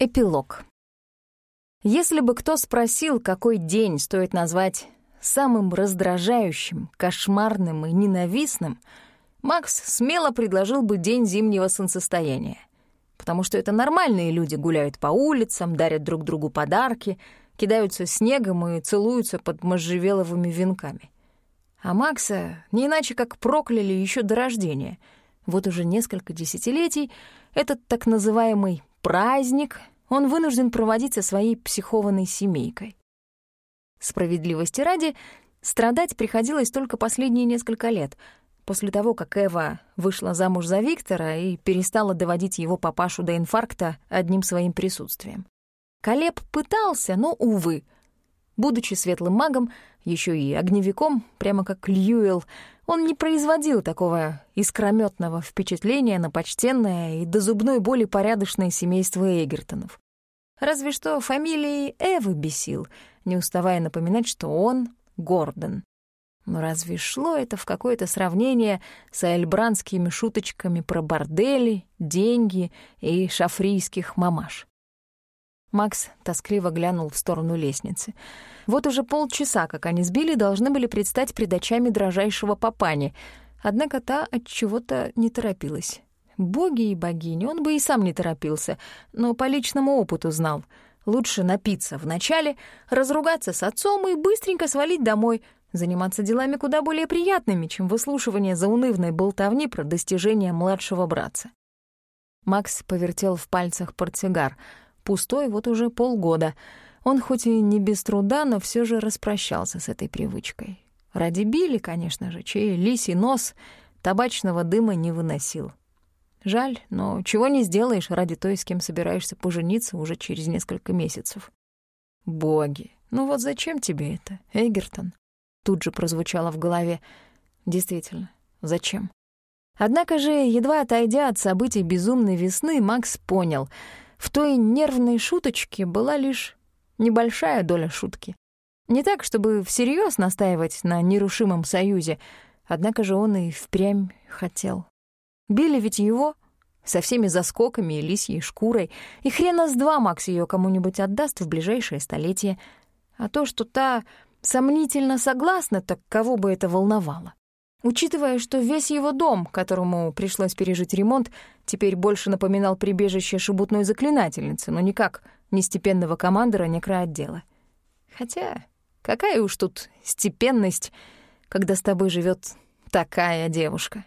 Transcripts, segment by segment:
Эпилог. Если бы кто спросил, какой день стоит назвать самым раздражающим, кошмарным и ненавистным, Макс смело предложил бы день зимнего солнцестояния. Потому что это нормальные люди гуляют по улицам, дарят друг другу подарки, кидаются снегом и целуются под можжевеловыми венками. А Макса не иначе как прокляли еще до рождения. Вот уже несколько десятилетий этот так называемый праздник он вынужден проводить со своей психованной семейкой. Справедливости ради, страдать приходилось только последние несколько лет, после того, как Эва вышла замуж за Виктора и перестала доводить его папашу до инфаркта одним своим присутствием. Колеб пытался, но, увы. Будучи светлым магом, еще и огневиком, прямо как Льюэлл, он не производил такого искрометного впечатления на почтенное и до зубной боли порядочное семейство Эгертонов. Разве что фамилией Эвы бесил, не уставая напоминать, что он Гордон. Но разве шло это в какое-то сравнение с альбранскими шуточками про бордели, деньги и шафрийских мамаш? Макс тоскливо глянул в сторону лестницы. Вот уже полчаса, как они с Билли должны были предстать пред очами дрожайшего папани, однако та от чего-то не торопилась. Боги и богини, он бы и сам не торопился, но по личному опыту знал. Лучше напиться вначале, разругаться с отцом и быстренько свалить домой, заниматься делами куда более приятными, чем выслушивание заунывной болтовни про достижения младшего братца. Макс повертел в пальцах портсигар — пустой вот уже полгода. Он хоть и не без труда, но все же распрощался с этой привычкой. Ради Билли, конечно же, чей лисий нос табачного дыма не выносил. Жаль, но чего не сделаешь ради той, с кем собираешься пожениться уже через несколько месяцев. «Боги, ну вот зачем тебе это, Эгертон?» Тут же прозвучало в голове. «Действительно, зачем?» Однако же, едва отойдя от событий безумной весны, Макс понял — в той нервной шуточке была лишь небольшая доля шутки. Не так, чтобы всерьез настаивать на нерушимом союзе, однако же он и впрямь хотел. Били ведь его со всеми заскоками и лисьей шкурой, и хрена с два Макс ее кому-нибудь отдаст в ближайшее столетие. А то, что та сомнительно согласна, так кого бы это волновало? Учитывая, что весь его дом, которому пришлось пережить ремонт, теперь больше напоминал прибежище шебутной заклинательницы, но никак не степенного командора некроотдела. Хотя какая уж тут степенность, когда с тобой живет такая девушка.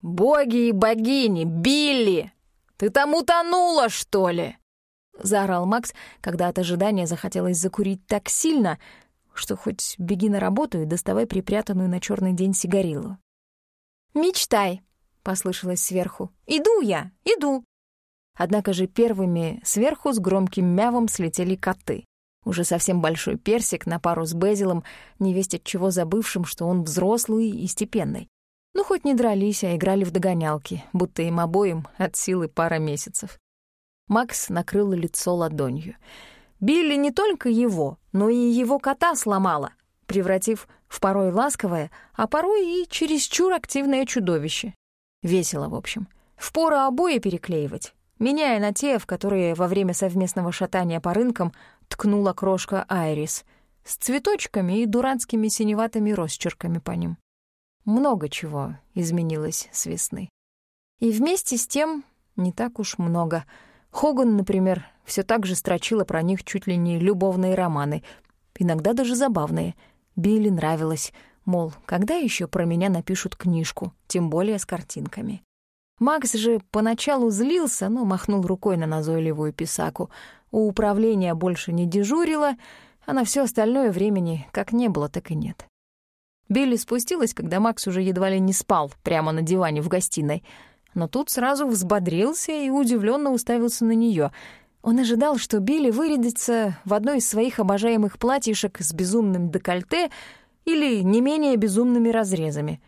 «Боги и богини! Билли! Ты там утонула, что ли?» — заорал Макс, когда от ожидания захотелось закурить так сильно, что хоть беги на работу и доставай припрятанную на черный день сигарилу. «Мечтай», — послышалось сверху. «Иду я, иду». Однако же первыми сверху с громким мявом слетели коты. Уже совсем большой персик на пару с Безилом, невесть от чего забывшим, что он взрослый и степенный. Ну, хоть не дрались, а играли в догонялки, будто им обоим от силы пара месяцев. Макс накрыл лицо ладонью — Билли не только его, но и его кота сломала, превратив в порой ласковое, а порой и чересчур активное чудовище. Весело, в общем. Впору обои переклеивать, меняя на те, в которые во время совместного шатания по рынкам ткнула крошка Айрис, с цветочками и дурацкими синеватыми росчерками по ним. Много чего изменилось с весны. И вместе с тем не так уж много — Хоган, например, все так же строчила про них чуть ли не любовные романы, иногда даже забавные. Билли нравилось, мол, когда еще про меня напишут книжку, тем более с картинками. Макс же поначалу злился, но махнул рукой на назойливую писаку. У управления больше не дежурила, а на все остальное времени как не было, так и нет. Билли спустилась, когда Макс уже едва ли не спал прямо на диване в гостиной — но тут сразу взбодрился и удивленно уставился на нее. Он ожидал, что Билли вырядится в одно из своих обожаемых платьишек с безумным декольте или не менее безумными разрезами.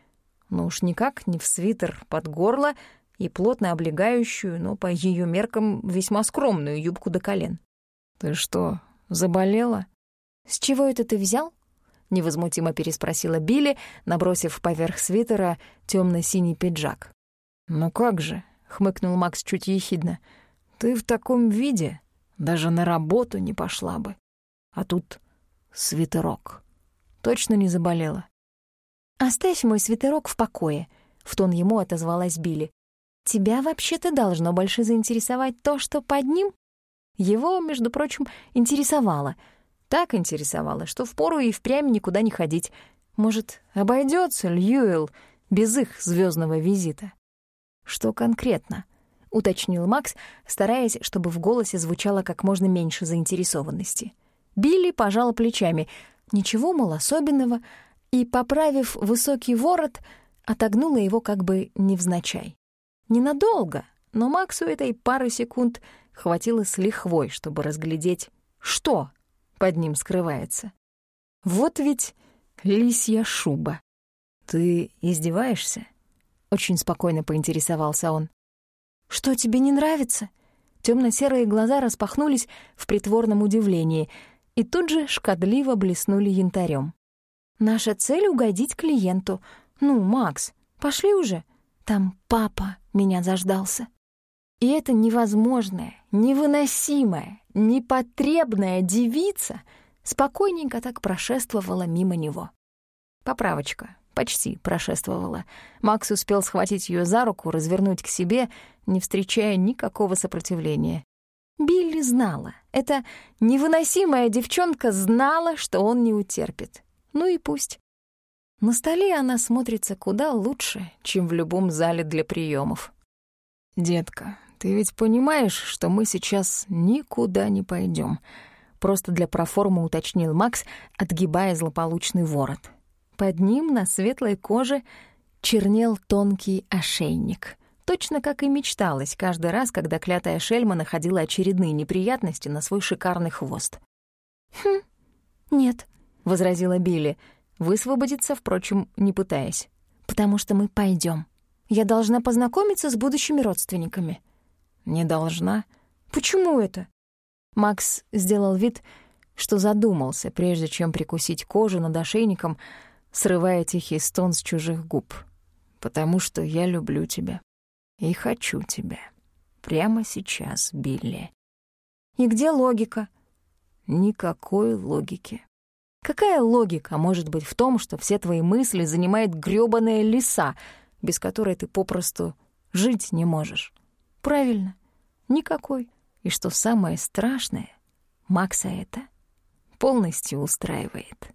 Но уж никак не в свитер под горло и плотно облегающую, но по ее меркам весьма скромную юбку до колен. «Ты что, заболела?» «С чего это ты взял?» — невозмутимо переспросила Билли, набросив поверх свитера темно синий пиджак. «Ну как же», — хмыкнул Макс чуть ехидно. Ты в таком виде даже на работу не пошла бы. А тут свитерок. Точно не заболела? «Оставь мой свитерок в покое», — в тон ему отозвалась Билли. «Тебя вообще-то должно больше заинтересовать то, что под ним?» Его, между прочим, интересовало. Так интересовало, что впору и впрямь никуда не ходить. Может, обойдется Льюэлл без их звездного визита? Что конкретно? Уточнил Макс, стараясь, чтобы в голосе звучало как можно меньше заинтересованности. Билли пожала плечами. Ничего, мол, особенного, и, поправив высокий ворот, отогнула его как бы невзначай. Ненадолго, но Максу этой пары секунд хватило с лихвой, чтобы разглядеть, что под ним скрывается. Вот ведь лисья шуба. «Ты издеваешься?» — очень спокойно поинтересовался он. «Что тебе не нравится?» Темно-серые глаза распахнулись в притворном удивлении и тут же шкодливо блеснули янтарем. Наша цель — угодить клиенту. Ну, Макс, пошли уже. Там папа меня заждался. И эта невозможная, невыносимая, непотребная девица спокойненько так прошествовала мимо него. Поправочка. Почти прошествовала. Макс успел схватить ее за руку, развернуть к себе, не встречая никакого сопротивления. Билли знала. Эта невыносимая девчонка знала, что он не утерпит. Ну и пусть. На столе она смотрится куда лучше, чем в любом зале для приемов. «Детка, ты ведь понимаешь, что мы сейчас никуда не пойдем? Просто для проформы уточнил Макс, отгибая злополучный ворот. Под ним на светлой коже чернел тонкий ошейник. Точно как и мечталось каждый раз, когда клятая шельма находила очередные неприятности на свой шикарный хвост. «Хм, нет», — возразила Билли, высвободиться, впрочем, не пытаясь. «Потому что мы пойдем. Я должна познакомиться с будущими родственниками». «Не должна? Почему это?» Макс сделал вид, что задумался, прежде чем прикусить кожу над ошейником, срывая тихий стон с чужих губ. «Потому что я люблю тебя и хочу тебя. Прямо сейчас, Билли». «И где логика?» «Никакой логики. Какая логика может быть в том, что все твои мысли занимает грёбаная лиса, без которой ты попросту жить не можешь? Правильно, никакой. И что самое страшное, Макса это полностью устраивает.